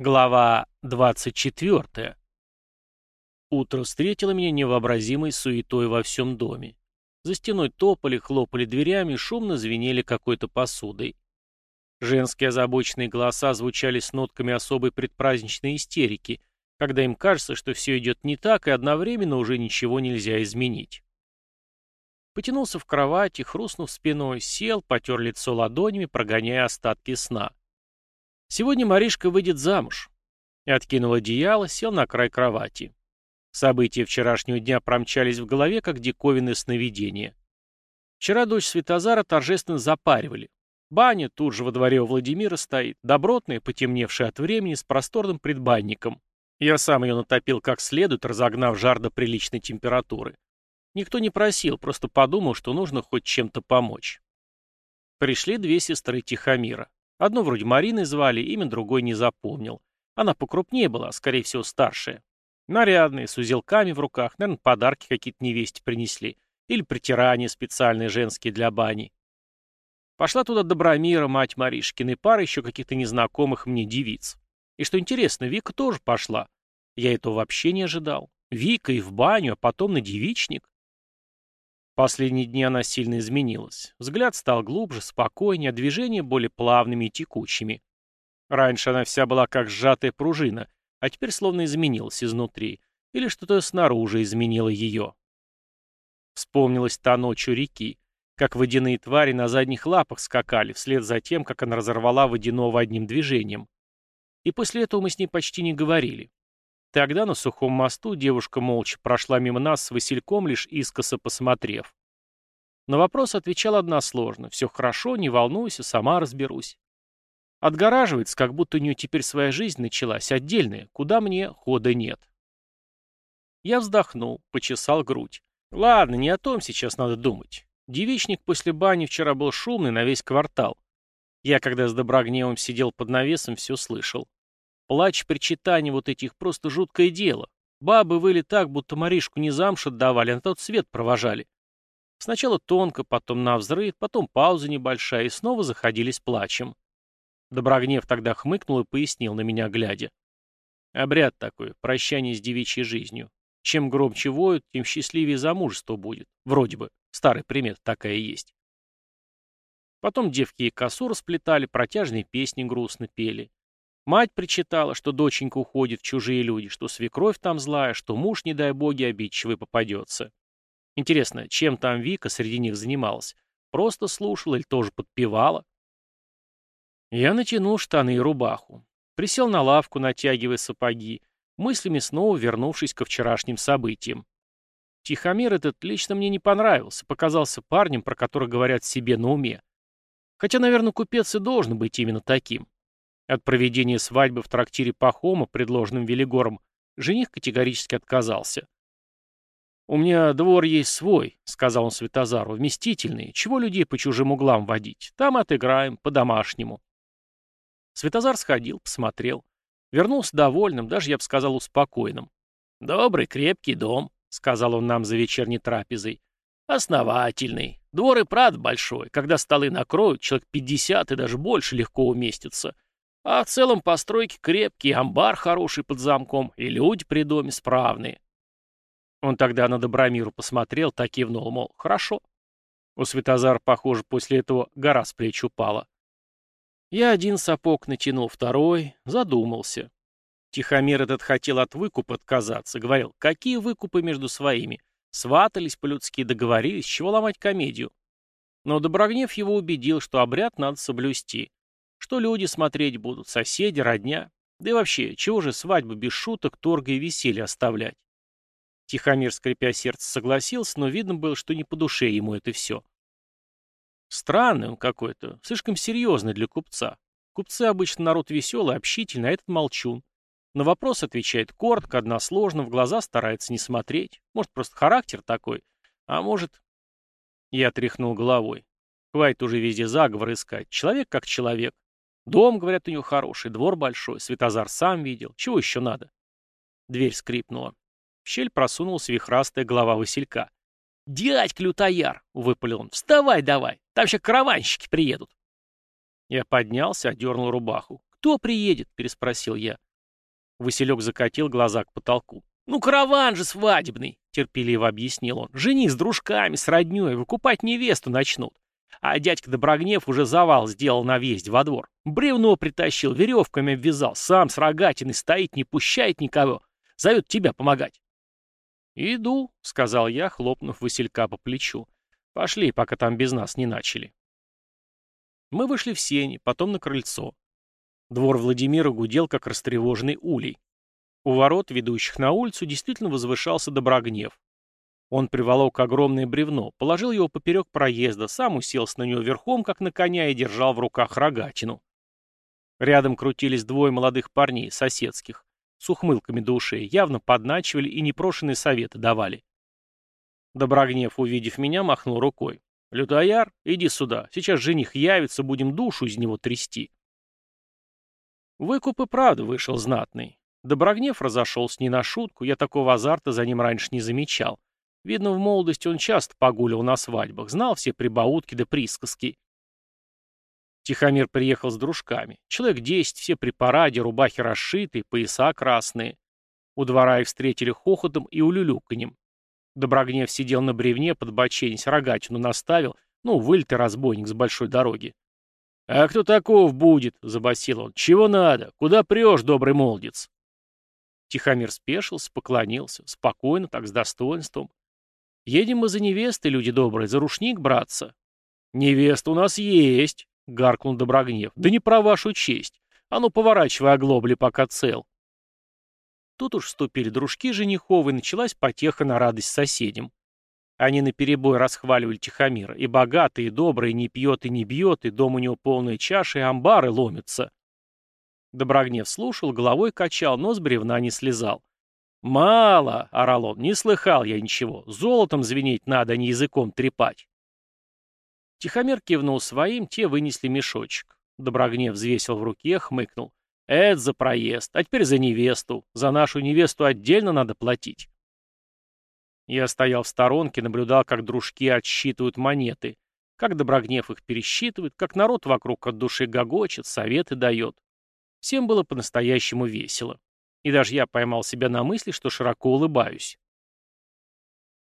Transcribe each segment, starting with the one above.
Глава 24. Утро встретило меня невообразимой суетой во всем доме. За стеной топали, хлопали дверями, шумно звенели какой-то посудой. Женские озабоченные голоса звучали с нотками особой предпраздничной истерики, когда им кажется, что все идет не так, и одновременно уже ничего нельзя изменить. Потянулся в кровати, хрустнув спиной, сел, потер лицо ладонями, прогоняя остатки сна. Сегодня Маришка выйдет замуж. И откинул одеяло, сел на край кровати. События вчерашнего дня промчались в голове, как диковинное сновидение. Вчера дочь Светозара торжественно запаривали. Баня тут же во дворе у Владимира стоит, добротная, потемневшая от времени, с просторным предбанником. Я сам ее натопил как следует, разогнав жар до приличной температуры. Никто не просил, просто подумал, что нужно хоть чем-то помочь. Пришли две сестры Тихомира. Одну вроде Мариной звали, имя другой не запомнил. Она покрупнее была, скорее всего, старшая. Нарядные, с узелками в руках, наверное, подарки какие-то невесте принесли. Или притирания специальные женские для бани. Пошла туда Добромира, мать Маришкины, пара еще каких-то незнакомых мне девиц. И что интересно, Вика тоже пошла. Я этого вообще не ожидал. Вика и в баню, а потом на девичник. Последние дни она сильно изменилась. Взгляд стал глубже, спокойнее, движения более плавными и текучими. Раньше она вся была как сжатая пружина, а теперь словно изменилась изнутри, или что-то снаружи изменило ее. Вспомнилась та ночь у реки, как водяные твари на задних лапах скакали, вслед за тем, как она разорвала водяного одним движением. И после этого мы с ней почти не говорили. Тогда на сухом мосту девушка молча прошла мимо нас с Васильком, лишь искоса посмотрев. На вопрос отвечал односложно. «Все хорошо, не волнуйся, сама разберусь». Отгораживается, как будто у нее теперь своя жизнь началась, отдельная, куда мне хода нет. Я вздохнул, почесал грудь. Ладно, не о том сейчас надо думать. Девичник после бани вчера был шумный на весь квартал. Я, когда с Доброгневым сидел под навесом, все слышал. Плач, причитание вот этих просто жуткое дело. Бабы выли так, будто Маришку не замуж отдавали, а на тот свет провожали. Сначала тонко, потом на взрыв, потом пауза небольшая, и снова заходились плачем. Доброгнев тогда хмыкнул и пояснил на меня, глядя. Обряд такой, прощание с девичьей жизнью. Чем громче воют, тем счастливее замужество будет. Вроде бы. Старый примет такая есть. Потом девки и косу расплетали, протяжные песни грустно пели. Мать причитала, что доченька уходит в чужие люди, что свекровь там злая, что муж, не дай боги, обидчивый попадется. Интересно, чем там Вика среди них занималась? Просто слушала или тоже подпевала? Я натянул штаны и рубаху. Присел на лавку, натягивая сапоги, мыслями снова вернувшись ко вчерашним событиям. Тихомир этот лично мне не понравился, показался парнем, про которого говорят себе на уме. Хотя, наверное, купец и должен быть именно таким. От проведения свадьбы в трактире Пахома, предложенным Велигором, жених категорически отказался. «У меня двор есть свой», — сказал он Светозару, — «вместительный. Чего людей по чужим углам водить? Там отыграем, по-домашнему». Светозар сходил, посмотрел. Вернулся довольным, даже, я бы сказал, успокоенным. «Добрый, крепкий дом», — сказал он нам за вечерней трапезой. «Основательный. Двор и прад большой. Когда столы накроют, человек пятьдесят и даже больше легко уместится. А в целом постройки крепкие, амбар хороший под замком, и люди при доме справные. Он тогда на Добромиру посмотрел, так кивнул, мол, хорошо. У Светозара, похоже, после этого гора с плеч упала. Я один сапог натянул, второй, задумался. Тихомир этот хотел от выкупа отказаться, говорил, какие выкупы между своими? Сватались по-людски, договорились, чего ломать комедию? Но Доброгнев его убедил, что обряд надо соблюсти. Что люди смотреть будут, соседи, родня? Да и вообще, чего же свадьбу без шуток, торга и веселья оставлять? Тихомир, скрипя сердце, согласился, но видно было, что не по душе ему это все. Странный он какой-то, слишком серьезный для купца. Купцы обычно народ веселый, общительный, а этот молчун. На вопрос отвечает коротко, односложно, в глаза старается не смотреть. Может, просто характер такой, а может... Я тряхнул головой. Хватит уже везде заговор искать. Человек как человек. Дом, говорят, у него хороший, двор большой, Светозар сам видел. Чего еще надо? Дверь скрипнула. В щель просунулась вихрастая голова Василька. «Дядька лютояр!» — выпалил он. «Вставай давай! Там еще караванщики приедут!» Я поднялся, одернул рубаху. «Кто приедет?» — переспросил я. Василек закатил глаза к потолку. «Ну, караван же свадебный!» — терпеливо объяснил он. «Жених с дружками, с роднёй, выкупать невесту начнут. А дядька Доброгнев уже завал сделал на въезде во двор. Бревно притащил, веревками обвязал, сам с рогатиной стоит, не пущает никого. Зовет тебя помогать». «Иду», — сказал я, хлопнув Василька по плечу. «Пошли, пока там без нас не начали». Мы вышли в сени, потом на крыльцо. Двор Владимира гудел, как растревоженный улей. У ворот, ведущих на улицу, действительно возвышался Доброгнев. Он приволок огромное бревно, положил его поперек проезда, сам уселся на него верхом, как на коня, и держал в руках рогатину. Рядом крутились двое молодых парней, соседских, с ухмылками до ушей, явно подначивали и непрошенные советы давали. Доброгнев, увидев меня, махнул рукой. «Лютояр, иди сюда, сейчас жених явится, будем душу из него трясти». Выкуп и правда вышел знатный. Доброгнев разошелся не на шутку, я такого азарта за ним раньше не замечал. Видно, в молодости он часто погуливал на свадьбах, знал все прибаутки да присказки. Тихомир приехал с дружками. Человек десять, все при параде, рубахи расшитые, пояса красные. У двора их встретили хохотом и улюлюканьем. Доброгнев сидел на бревне, подбоченись, рогатину наставил, ну, вылитый разбойник с большой дороги. «А кто таков будет?» — забасил он. «Чего надо? Куда прешь, добрый молодец?» Тихомир спешился, поклонился, спокойно, так с достоинством. «Едем мы за невестой, люди добрые, за рушник браться». «Невеста у нас есть», — гаркнул Доброгнев. «Да не про вашу честь. А ну, поворачивай оглобли, пока цел». Тут уж вступили дружки женихов, и началась потеха на радость соседям. Они наперебой расхваливали Тихомира. И богатый, и добрый, и не пьет, и не бьет, и дом у него полная чаша, и амбары ломятся. Доброгнев слушал, головой качал, но с бревна не слезал. «Мало!» — орал он. «Не слыхал я ничего. Золотом звенеть надо, а не языком трепать». Тихомир кивнул своим, те вынесли мешочек. Доброгнев взвесил в руке, хмыкнул. Это за проезд, а теперь за невесту. За нашу невесту отдельно надо платить. Я стоял в сторонке, наблюдал, как дружки отсчитывают монеты, как Доброгнев их пересчитывает, как народ вокруг от души гогочет, советы дает. Всем было по-настоящему весело. И даже я поймал себя на мысли, что широко улыбаюсь.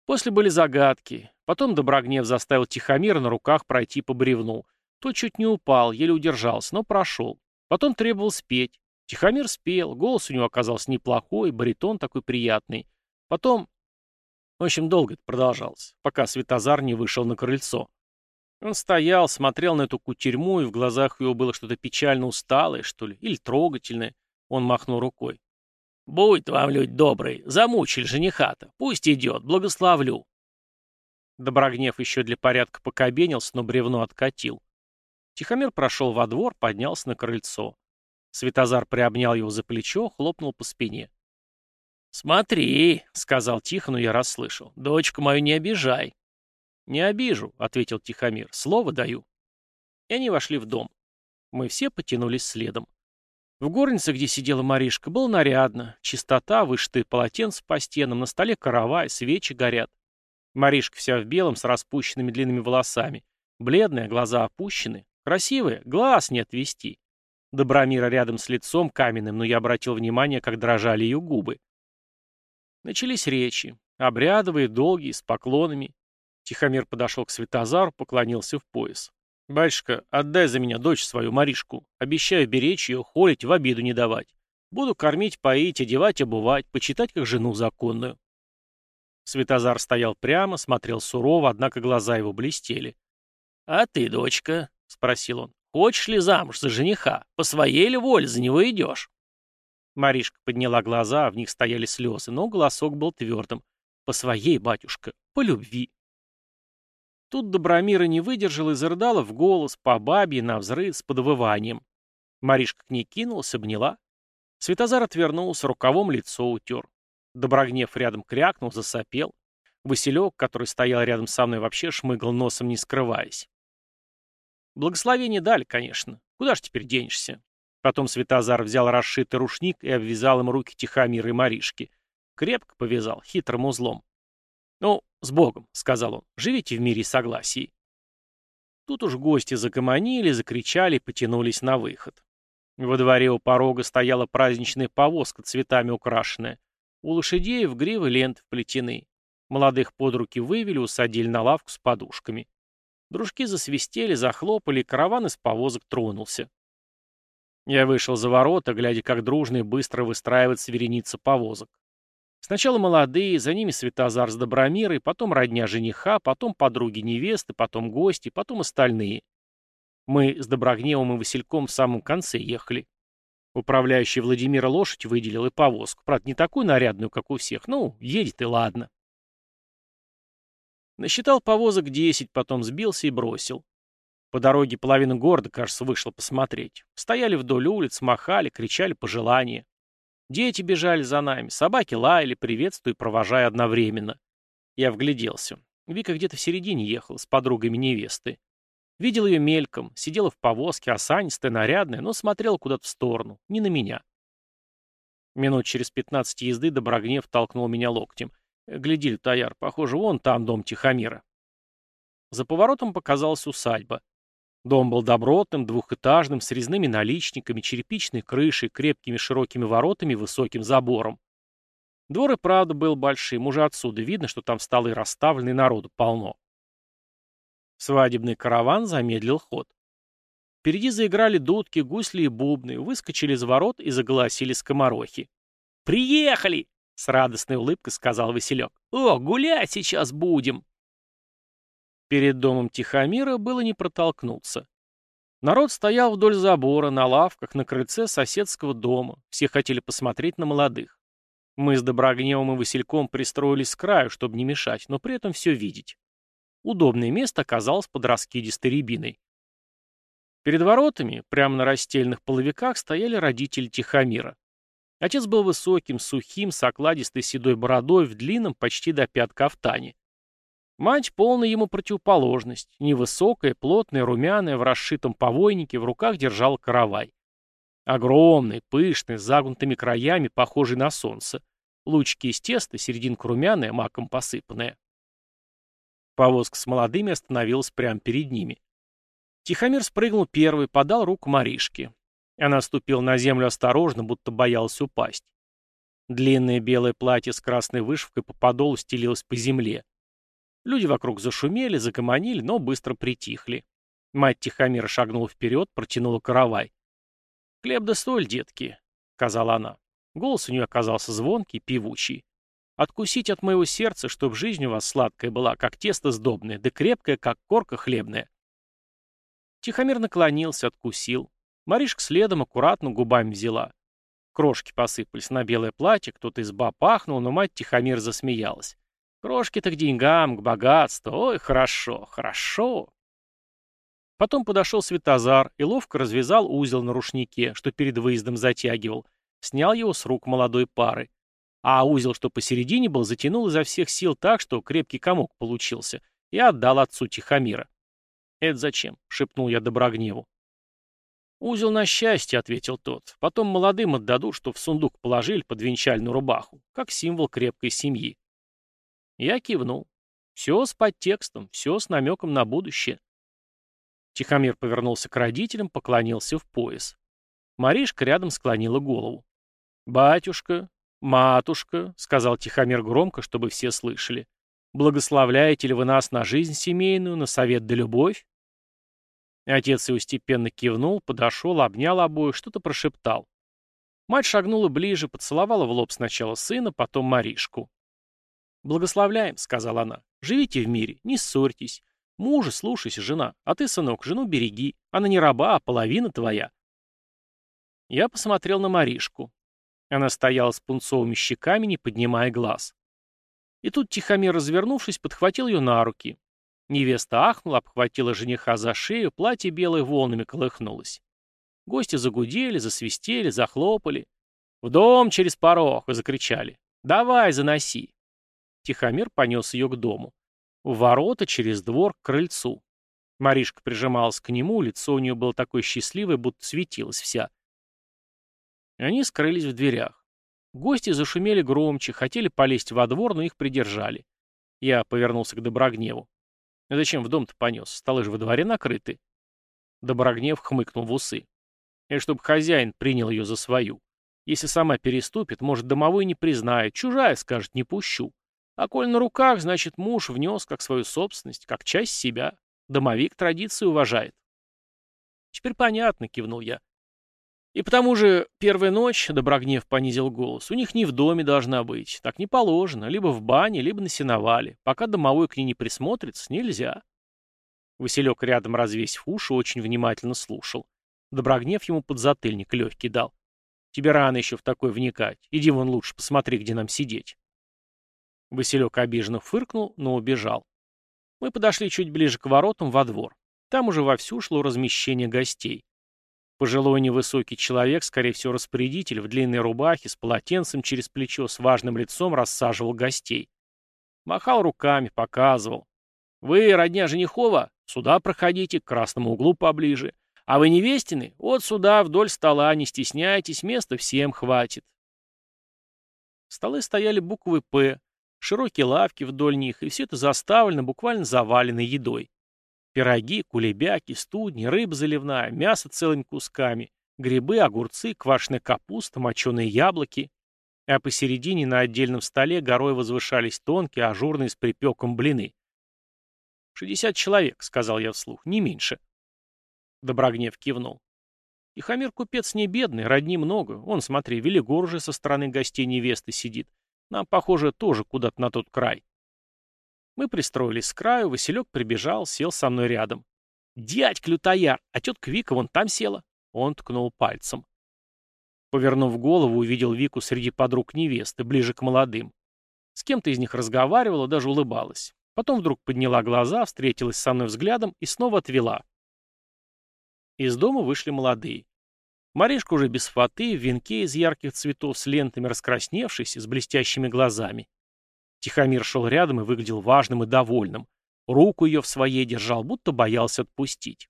После были загадки. Потом Доброгнев заставил Тихомира на руках пройти по бревну. Тот чуть не упал, еле удержался, но прошел. Потом требовал спеть. Тихомир спел, голос у него оказался неплохой, баритон такой приятный. Потом... В общем, долго это продолжалось, пока Светозар не вышел на крыльцо. Он стоял, смотрел на эту кутерьму, и в глазах его было что-то печально усталое, что ли, или трогательное. Он махнул рукой. «Будь вам, люди добрые, замучили жениха-то. Пусть идет, благословлю». Доброгнев еще для порядка покобенился, но бревно откатил. Тихомир прошел во двор, поднялся на крыльцо. Светозар приобнял его за плечо, хлопнул по спине. «Смотри», — сказал тихо, но я расслышал, — «дочку мою не обижай». «Не обижу», — ответил Тихомир, — «слово даю». И они вошли в дом. Мы все потянулись следом. В горнице, где сидела Маришка, было нарядно. Чистота, вышитые полотенца по стенам, на столе каравай, свечи горят. Маришка вся в белом, с распущенными длинными волосами. Бледная, глаза опущены. Красивая, глаз не отвести. Добромира рядом с лицом каменным, но я обратил внимание, как дрожали ее губы. Начались речи. Обрядовые, долгие, с поклонами. Тихомир подошел к Светозару, поклонился в пояс. «Батюшка, отдай за меня дочь свою, Маришку. Обещаю беречь ее, холить, в обиду не давать. Буду кормить, поить, одевать, обувать, почитать как жену законную». Светозар стоял прямо, смотрел сурово, однако глаза его блестели. «А ты, дочка?» — спросил он. «Хочешь ли замуж за жениха? По своей ли воле за него идешь?» Маришка подняла глаза, а в них стояли слезы, но голосок был твердым. «По своей, батюшка, по любви». Тут Добромира не выдержала и зарыдала в голос, по бабе, на взрыв, с подвыванием. Маришка к ней кинулась, обняла. Светозар отвернулся, рукавом лицо утер. Доброгнев рядом крякнул, засопел. Василек, который стоял рядом со мной, вообще шмыгал носом, не скрываясь. Благословение дали, конечно. Куда ж теперь денешься? Потом Светозар взял расшитый рушник и обвязал им руки Тихомира и Маришки. Крепко повязал, хитрым узлом. «Ну, с Богом», — сказал он, — «живите в мире и согласии». Тут уж гости загомонили, закричали, потянулись на выход. Во дворе у порога стояла праздничная повозка, цветами украшенная. У лошадей в гривы ленты вплетены. Молодых под руки вывели, усадили на лавку с подушками. Дружки засвистели, захлопали, караван из повозок тронулся. Я вышел за ворота, глядя, как дружно и быстро выстраивается вереница повозок. Сначала молодые, за ними Светозар с Добромирой, потом родня жениха, потом подруги невесты, потом гости, потом остальные. Мы с Доброгневом и Васильком в самом конце ехали. Управляющий Владимира лошадь выделил и повозку. Правда, не такую нарядную, как у всех. Ну, едет и ладно. Насчитал повозок десять, потом сбился и бросил. По дороге половина города, кажется, вышла посмотреть. Стояли вдоль улиц, махали, кричали пожелания. Дети бежали за нами, собаки лаяли, приветствуя и провожая одновременно. Я вгляделся. Вика где-то в середине ехала, с подругами невесты. Видел ее мельком, сидела в повозке, осанистая, нарядная, но смотрела куда-то в сторону, не на меня. Минут через пятнадцать езды Доброгнев толкнул меня локтем. «Гляди, Таяр, похоже, вон там дом Тихомира». За поворотом показалась усадьба. Дом был добротным, двухэтажным, с резными наличниками, черепичной крышей, крепкими широкими воротами и высоким забором. Двор и правда был большим, уже отсюда видно, что там столы расставлены народу полно. Свадебный караван замедлил ход. Впереди заиграли дудки, гусли и бубны, выскочили из ворот и заголосили скоморохи. «Приехали!» — с радостной улыбкой сказал Василек. «О, гулять сейчас будем!» Перед домом Тихомира было не протолкнуться. Народ стоял вдоль забора, на лавках, на крыльце соседского дома. Все хотели посмотреть на молодых. Мы с Доброгневым и Васильком пристроились с краю, чтобы не мешать, но при этом все видеть. Удобное место оказалось под раскидистой рябиной. Перед воротами, прямо на растельных половиках, стояли родители Тихомира. Отец был высоким, сухим, с окладистой седой бородой в длинном, почти до пят кафтане. Мать полная ему противоположность, невысокая, плотная, румяная, в расшитом повойнике, в руках держала каравай. Огромный, пышный, с загнутыми краями, похожий на солнце. Лучки из теста, серединка румяная, маком посыпанная. Повозка с молодыми остановилась прямо перед ними. Тихомир спрыгнул первый, подал руку Маришке. Она ступила на землю осторожно, будто боялась упасть. Длинное белое платье с красной вышивкой по подолу стелилось по земле. Люди вокруг зашумели, загомонили, но быстро притихли. Мать Тихомира шагнула вперед, протянула каравай. «Хлеб да соль, детки», — сказала она. Голос у нее оказался звонкий, певучий. Откусить от моего сердца, чтоб жизнь у вас сладкая была, как тесто сдобное, да крепкая, как корка хлебная. Тихомир наклонился, откусил. Маришка следом аккуратно губами взяла. Крошки посыпались на белое платье, кто-то из баб пахнул, но мать Тихомир засмеялась. Крошки-то к деньгам, к богатству. Ой, хорошо, хорошо. Потом подошел Светозар и ловко развязал узел на рушнике, что перед выездом затягивал, снял его с рук молодой пары. А узел, что посередине был, затянул изо всех сил так, что крепкий комок получился, и отдал отцу Тихомира. «Это зачем?» — шепнул я Доброгневу. «Узел на счастье», — ответил тот. «Потом молодым отдадут, что в сундук положили под венчальную рубаху, как символ крепкой семьи». Я кивнул. Все с подтекстом, все с намеком на будущее. Тихомир повернулся к родителям, поклонился в пояс. Маришка рядом склонила голову. «Батюшка, «Матушка», — сказал Тихомир громко, чтобы все слышали, — «благословляете ли вы нас на жизнь семейную, на совет да любовь?» Отец его степенно кивнул, подошел, обнял обоих, что-то прошептал. Мать шагнула ближе, поцеловала в лоб сначала сына, потом Маришку. «Благословляем», — сказала она. «Живите в мире, не ссорьтесь. Мужа слушайся, жена, а ты, сынок, жену береги. Она не раба, а половина твоя». Я посмотрел на Маришку. Она стояла с пунцовыми щеками, не поднимая глаз. И тут Тихомир, развернувшись, подхватил ее на руки. Невеста ахнула, обхватила жениха за шею, платье белое волнами колыхнулось. Гости загудели, засвистели, захлопали. «В дом через порог!» — закричали. «Давай, заноси!» Тихомир понес ее к дому. В ворота, через двор, к крыльцу. Маришка прижималась к нему, лицо у нее было такое счастливое, будто светилась вся. Они скрылись в дверях. Гости зашумели громче, хотели полезть во двор, но их придержали. Я повернулся к Доброгневу. «Зачем в дом-то понес? Столы же во дворе накрыты». Доброгнев хмыкнул в усы. И чтобы хозяин принял ее за свою. Если сама переступит, может, домовой не признает, чужая скажет «не пущу». А коль на руках, значит, муж внес как свою собственность, как часть себя. Домовик традиции уважает. Теперь понятно, кивнул я. И потому же первая ночь, Доброгнев понизил голос, у них не в доме должна быть, так не положено, либо в бане, либо на сеновале. Пока домовой к ней не присмотрится, нельзя. Василек рядом, развесив уши, очень внимательно слушал. Доброгнев ему подзатыльник легкий дал. Тебе рано еще в такое вникать. Иди вон лучше, посмотри, где нам сидеть. Василек обиженно фыркнул, но убежал. Мы подошли чуть ближе к воротам во двор. Там уже вовсю шло размещение гостей. Пожилой невысокий человек, скорее всего распорядитель, в длинной рубахе, с полотенцем через плечо, с важным лицом рассаживал гостей. Махал руками, показывал. «Вы, родня Женихова, сюда проходите, к красному углу поближе. А вы невестины? Вот сюда, вдоль стола, не стесняйтесь, места всем хватит». Столы стояли буквы «П», широкие лавки вдоль них, и все это заставлено, буквально завалено едой. Пироги, кулебяки, студни, рыба заливная, мясо целыми кусками, грибы, огурцы, квашеная капуста, моченые яблоки. А посередине на отдельном столе горой возвышались тонкие, ажурные с припеком блины. «Шестьдесят человек», — сказал я вслух, — «не меньше». Доброгнев кивнул. Тихомир купец не бедный, родни много. Он, смотри, Велигор уже со стороны гостей невесты сидит. Нам, похоже, тоже куда-то на тот край. Мы пристроились с краю, Василек прибежал, сел со мной рядом. «Дядь Клютояр, а тетка Вика вон там села». Он ткнул пальцем. Повернув голову, увидел Вику среди подруг невесты, ближе к молодым. С кем-то из них разговаривала, даже улыбалась. Потом вдруг подняла глаза, встретилась со мной взглядом и снова отвела. Из дома вышли молодые. Маришка уже без фаты, в венке из ярких цветов с лентами раскрасневшись, с блестящими глазами. Тихомир шел рядом и выглядел важным и довольным. Руку ее в своей держал, будто боялся отпустить.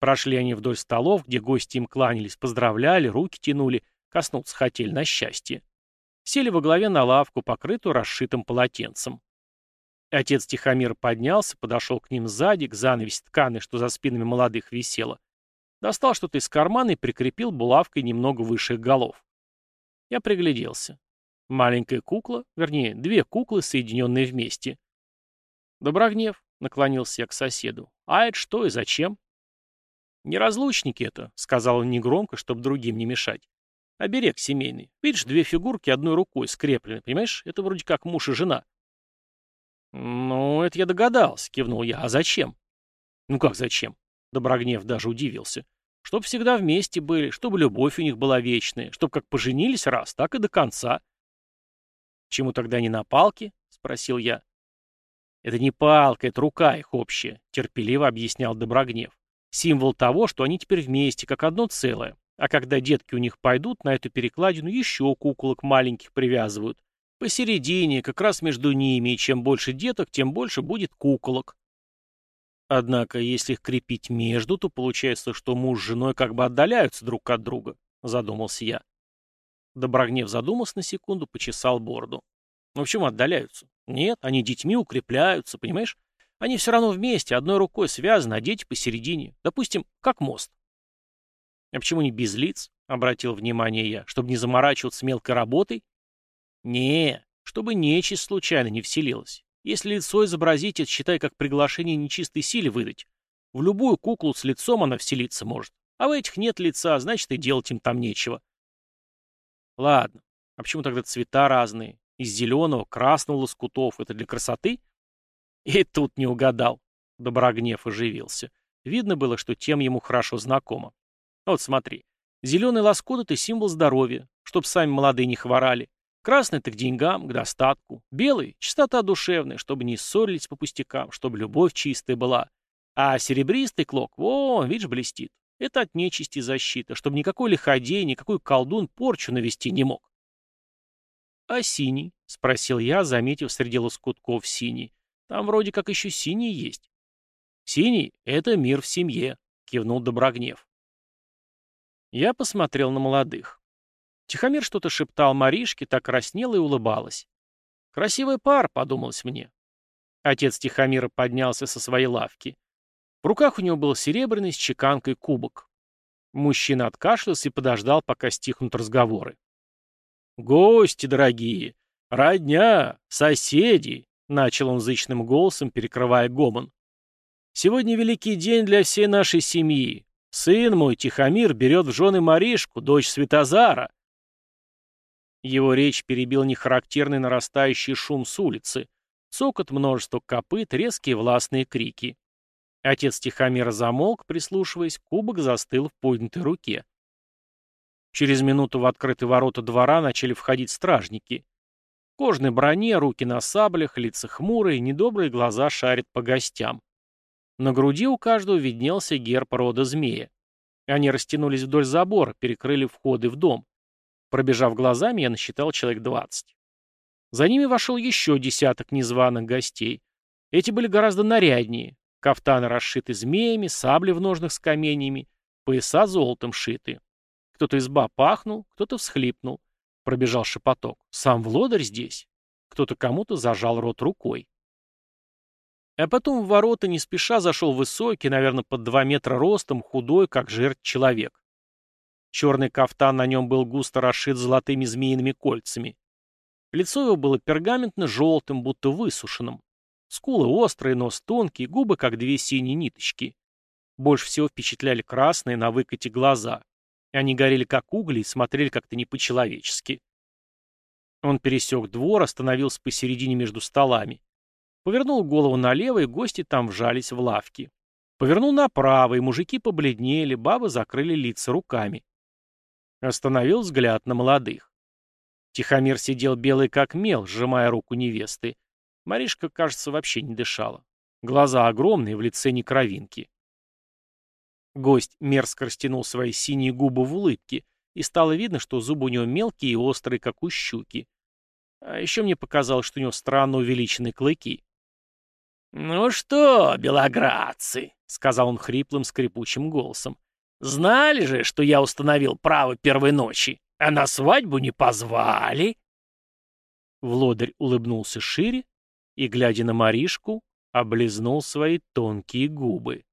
Прошли они вдоль столов, где гости им кланялись, поздравляли, руки тянули, коснуться хотели на счастье. Сели во главе на лавку, покрытую расшитым полотенцем. Отец Тихомир поднялся, подошел к ним сзади, к занавеси ткани, что за спинами молодых висела. Достал что-то из кармана и прикрепил булавкой немного выше их голов. Я пригляделся. Маленькая кукла, вернее, две куклы, соединенные вместе. Доброгнев, наклонился я к соседу. А это что и зачем? Неразлучники это, сказал он негромко, чтобы другим не мешать. Оберег семейный. Видишь, две фигурки одной рукой скреплены, понимаешь? Это вроде как муж и жена. Ну, это я догадался, кивнул я. А зачем? Ну как зачем? Доброгнев даже удивился. Чтоб всегда вместе были, чтобы любовь у них была вечная, чтоб как поженились раз, так и до конца. «Чему тогда не на палке?» — спросил я. «Это не палка, это рука их общая», — терпеливо объяснял Доброгнев. «Символ того, что они теперь вместе, как одно целое. А когда детки у них пойдут, на эту перекладину еще куколок маленьких привязывают. Посередине, как раз между ними, и чем больше деток, тем больше будет куколок. Однако, если их крепить между, то получается, что муж с женой как бы отдаляются друг от друга, задумался я. Доброгнев задумался на секунду, почесал бороду. В чем отдаляются? Нет, они детьми укрепляются, понимаешь? Они все равно вместе, одной рукой связаны, а дети посередине. Допустим, как мост. А почему не без лиц? Обратил внимание я. Чтобы не заморачиваться мелкой работой? Не, чтобы нечисть случайно не вселилась. Если лицо изобразить, это считай как приглашение нечистой силе выдать. В любую куклу с лицом она вселиться может. А в этих нет лица, значит и делать им там нечего. Ладно, а почему тогда цвета разные? Из зеленого, красного лоскутов. Это для красоты? И тут не угадал. Доброгнев оживился. Видно было, что тем ему хорошо знакомо. Вот смотри. Зеленый лоскут — это символ здоровья, чтоб сами молодые не хворали. Красный — это к деньгам, к достатку. Белый — чистота душевная, чтобы не ссорились по пустякам, чтобы любовь чистая была. А серебристый клок, вон, видишь, блестит. Это от нечисти защита, чтобы никакой лиходей, никакой колдун порчу навести не мог. «А синий?» — спросил я, заметив среди лоскутков синий. «Там вроде как еще синий есть». «Синий — это мир в семье», — кивнул Доброгнев. Я посмотрел на молодых. Тихомир что-то шептал Маришке, так краснела и улыбалась. «Красивая пар», — подумалось мне. Отец Тихомира поднялся со своей лавки. В руках у него был серебряный с чеканкой кубок. Мужчина откашлялся и подождал, пока стихнут разговоры. «Гости дорогие! Родня! Соседи!» — начал он зычным голосом, перекрывая гомон. «Сегодня великий день для всей нашей семьи. Сын мой, Тихомир, берет в жены Маришку, дочь Светозара». Его речь перебил нехарактерный нарастающий шум с улицы, цокот множества копыт, резкие властные крики. Отец Тихомира замолк, прислушиваясь, кубок застыл в поднятой руке. Через минуту в открытые ворота двора начали входить стражники. В кожной броне, руки на саблях, лица хмурые, недобрые глаза шарят по гостям. На груди у каждого виднелся герб рода змея. Они растянулись вдоль забора, перекрыли входы в дом. Пробежав глазами, я насчитал человек двадцать. За ними вошел еще десяток незваных гостей. Эти были гораздо наряднее. Кафтаны расшиты змеями, сабли в ножнах с каменьями, пояса золотом шиты. Кто-то из баб пахнул, кто-то всхлипнул. Пробежал шепоток. Сам Влодарь здесь. Кто-то кому-то зажал рот рукой. А потом в ворота не спеша зашел высокий, наверное, под два метра ростом, худой, как жертв человек. Черный кафтан на нем был густо расшит золотыми змеиными кольцами. Лицо его было пергаментно-желтым, будто высушенным. Скулы острые, нос тонкий, губы как две синие ниточки. Больше всего впечатляли красные на выкате глаза. Они горели как угли и смотрели как-то не по-человечески. Он пересек двор, остановился посередине между столами. Повернул голову налево, и гости там вжались в лавки. Повернул направо, и мужики побледнели, бабы закрыли лица руками. Остановил взгляд на молодых. Тихомир сидел белый как мел, сжимая руку невесты. Маришка, кажется, вообще не дышала. Глаза огромные, в лице не кровинки. Гость мерзко растянул свои синие губы в улыбке, и стало видно, что зубы у него мелкие и острые, как у щуки. А еще мне показалось, что у него странно увеличенные клыки. «Ну что, белоградцы», — сказал он хриплым скрипучим голосом, Знали же, что я установил право первой ночи, а на свадьбу не позвали?» Влодарь улыбнулся шире и, глядя на Маришку, облизнул свои тонкие губы.